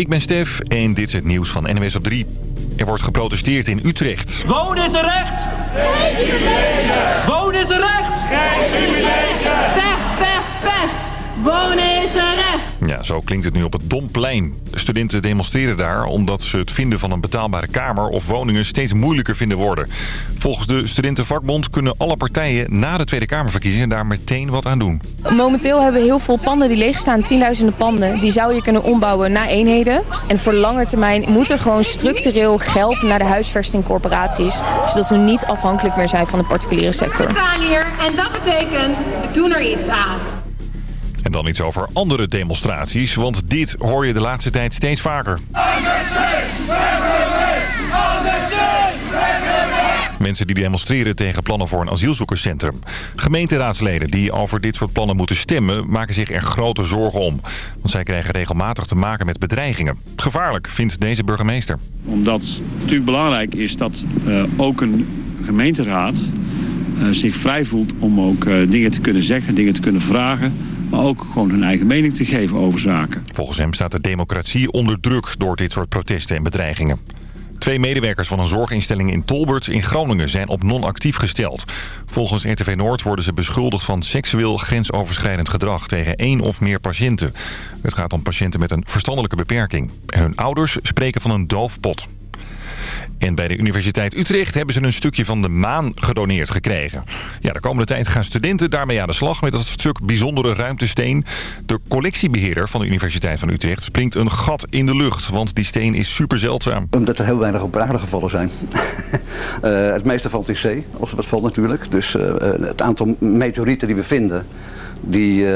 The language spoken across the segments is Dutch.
ik ben Stef en dit is het nieuws van NWS op 3. Er wordt geprotesteerd in Utrecht. Wonen is een recht! Geen privilege! Wonen is een recht! Geen privilege! Wonen is een recht! Ja, zo klinkt het nu op het Domplein. Studenten demonstreren daar omdat ze het vinden van een betaalbare kamer of woningen steeds moeilijker vinden worden. Volgens de Studentenvakbond kunnen alle partijen na de Tweede Kamerverkiezingen daar meteen wat aan doen. Momenteel hebben we heel veel panden die leegstaan, tienduizenden panden. Die zou je kunnen ombouwen naar eenheden. En voor lange termijn moet er gewoon structureel geld naar de huisvestingcorporaties. Zodat we niet afhankelijk meer zijn van de particuliere sector. We staan hier en dat betekent, we doen er iets aan. Dan iets over andere demonstraties, want dit hoor je de laatste tijd steeds vaker. Mensen die demonstreren tegen plannen voor een asielzoekerscentrum. Gemeenteraadsleden die over dit soort plannen moeten stemmen... maken zich er grote zorgen om. Want zij krijgen regelmatig te maken met bedreigingen. Gevaarlijk, vindt deze burgemeester. Omdat het natuurlijk belangrijk is dat uh, ook een gemeenteraad... Uh, zich vrij voelt om ook uh, dingen te kunnen zeggen, dingen te kunnen vragen maar ook gewoon hun eigen mening te geven over zaken. Volgens hem staat de democratie onder druk door dit soort protesten en bedreigingen. Twee medewerkers van een zorginstelling in Tolbert in Groningen zijn op non-actief gesteld. Volgens RTV Noord worden ze beschuldigd van seksueel grensoverschrijdend gedrag tegen één of meer patiënten. Het gaat om patiënten met een verstandelijke beperking. En hun ouders spreken van een doofpot. En bij de Universiteit Utrecht hebben ze een stukje van de maan gedoneerd gekregen. Ja, de komende tijd gaan studenten daarmee aan de slag met dat stuk bijzondere ruimtesteen. De collectiebeheerder van de Universiteit van Utrecht springt een gat in de lucht, want die steen is super zeldzaam. Omdat er heel weinig op aarde gevallen zijn. uh, het meeste valt in zee, als wat valt natuurlijk. Dus uh, het aantal meteorieten die we vinden, die...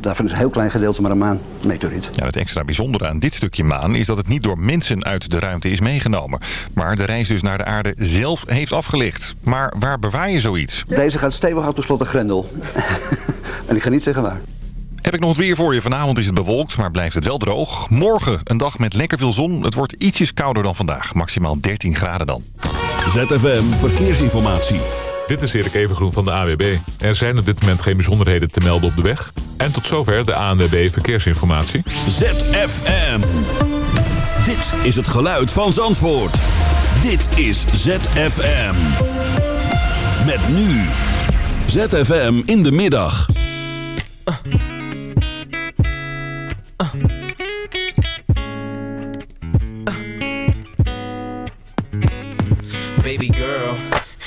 daarvan is een heel klein gedeelte maar een maanmeteoriet. Ja, het extra bijzondere aan dit stukje maan is dat het niet door mensen uit de ruimte is meegenomen. Maar de reis dus naar de aarde zelf heeft afgelegd. Maar waar bewaar je zoiets? Deze gaat stevig uit de slot grendel. en ik ga niet zeggen waar. Heb ik nog het weer voor je. Vanavond is het bewolkt, maar blijft het wel droog. Morgen een dag met lekker veel zon. Het wordt ietsjes kouder dan vandaag. Maximaal 13 graden dan. ZFM Verkeersinformatie. Dit is Erik Evengroen van de AWB. Er zijn op dit moment geen bijzonderheden te melden op de weg. En tot zover de ANWB Verkeersinformatie. ZFM. Dit is het geluid van Zandvoort. Dit is ZFM. Met nu. ZFM in de middag. Baby girl.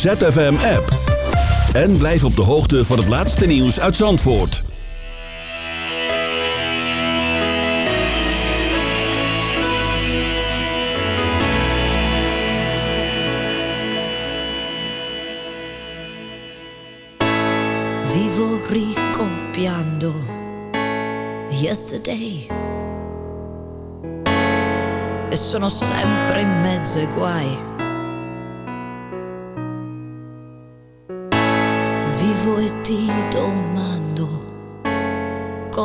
ZFM-app. En blijf op de hoogte van het laatste nieuws uit Zandvoort. Vivo ricopiando yesterday. E sono sempre in mezzo ai guai.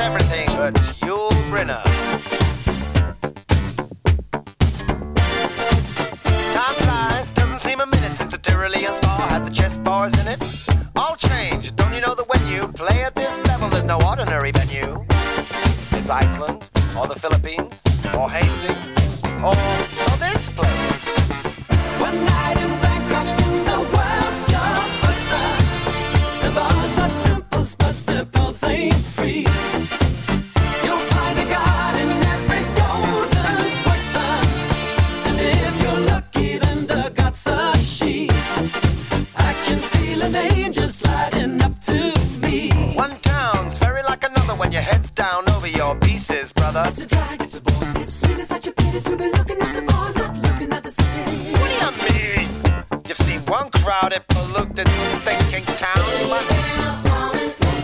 everything. another. It's a drag, it's a bore. It's really such a pity to be looking at the bar, not looking at the city. What do you mean? You've seen one crowded, polluted, thinking town, but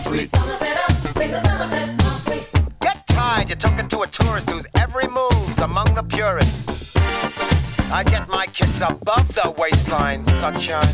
sweet. Get tired. You're talking to a tourist whose every move's among the purists. I get my kids above the waistline, sunshine.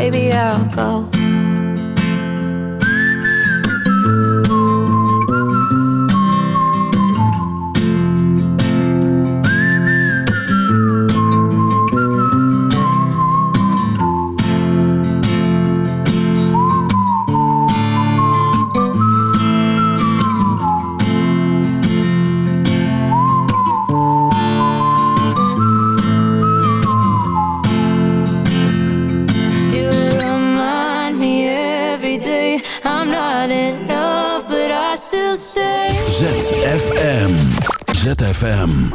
Baby, I'll go. FM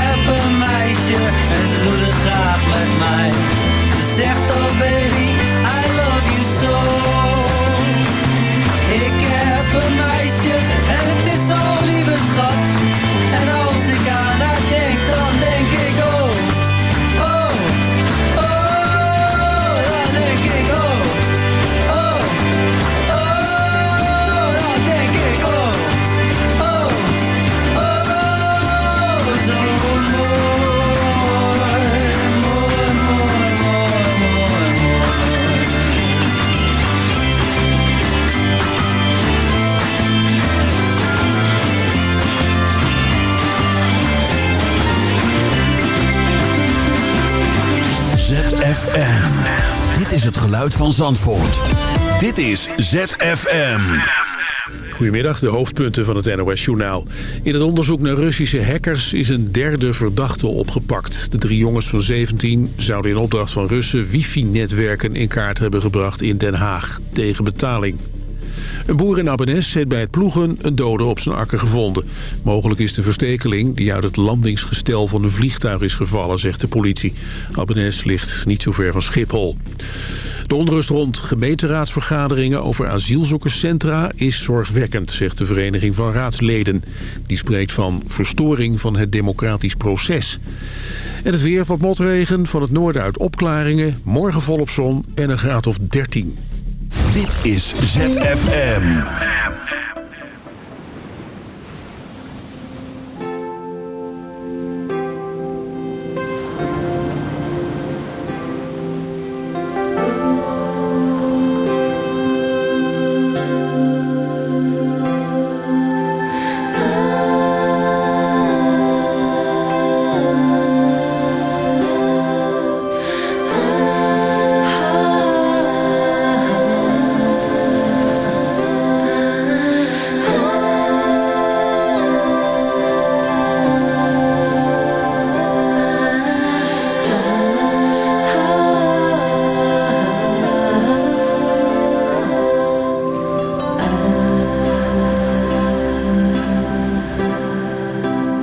van Zandvoort. Dit is ZFM. Goedemiddag, de hoofdpunten van het NOS-journaal. In het onderzoek naar Russische hackers is een derde verdachte opgepakt. De drie jongens van 17 zouden in opdracht van Russen wifi-netwerken in kaart hebben gebracht in Den Haag, tegen betaling. Een boer in Abbenes heeft bij het ploegen een dode op zijn akker gevonden. Mogelijk is de verstekeling die uit het landingsgestel van een vliegtuig is gevallen, zegt de politie. Abbenes ligt niet zo ver van Schiphol. De onrust rond gemeenteraadsvergaderingen over asielzoekerscentra is zorgwekkend, zegt de Vereniging van Raadsleden. Die spreekt van verstoring van het democratisch proces. En het weer wat motregen, van het noorden uit opklaringen, morgen volop zon en een graad of 13. Dit is ZFM.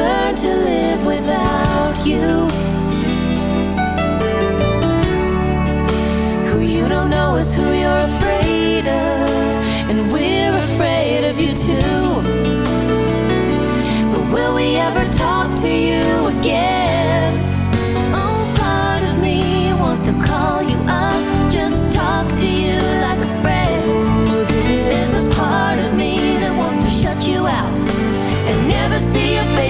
Learned to live without you. Who you don't know is who you're afraid of. And we're afraid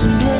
some blue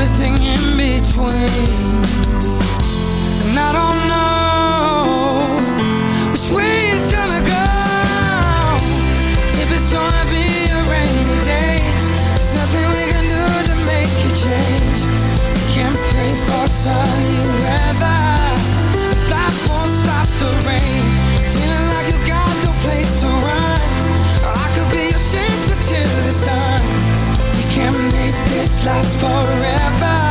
everything in between. And I don't know Which way it's gonna go. If it's gonna be a rainy day There's nothing we can do to make it change. We can't pray for sun. last forever.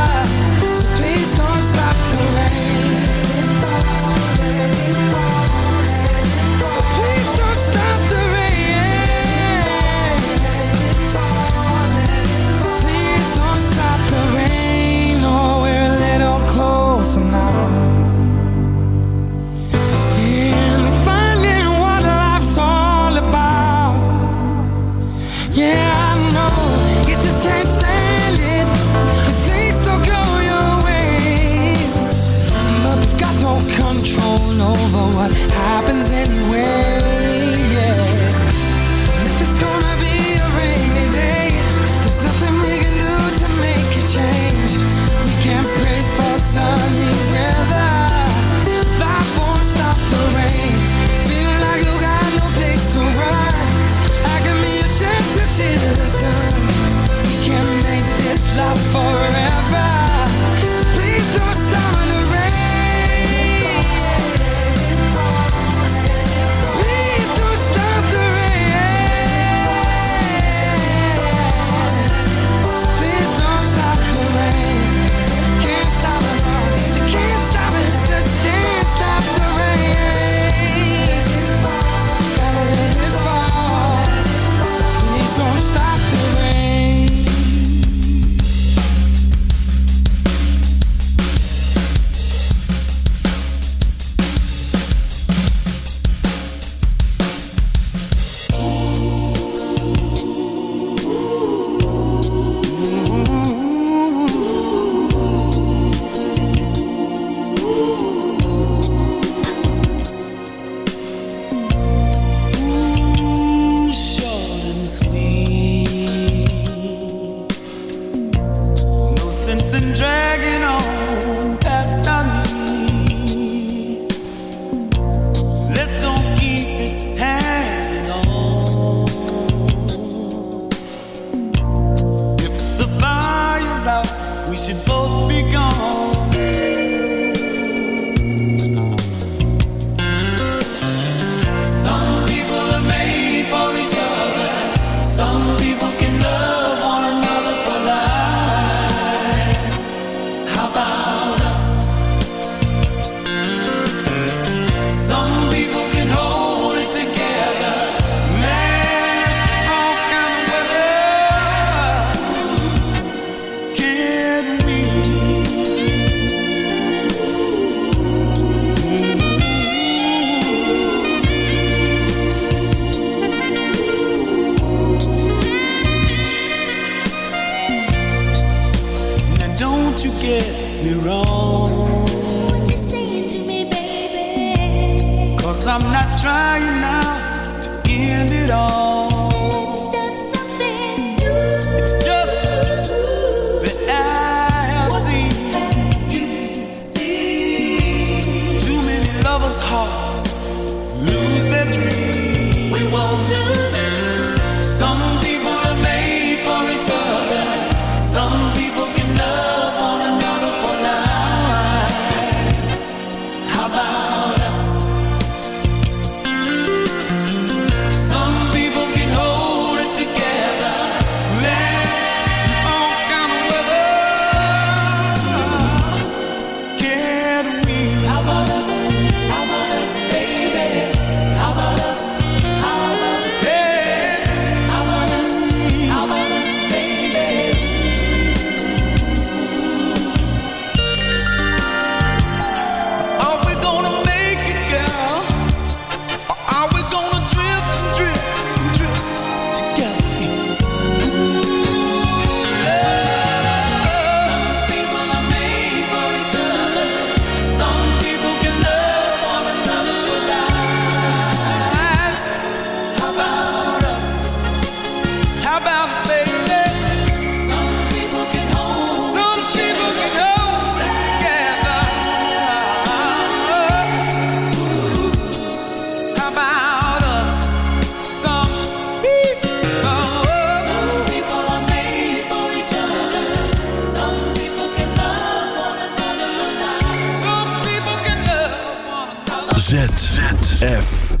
Another.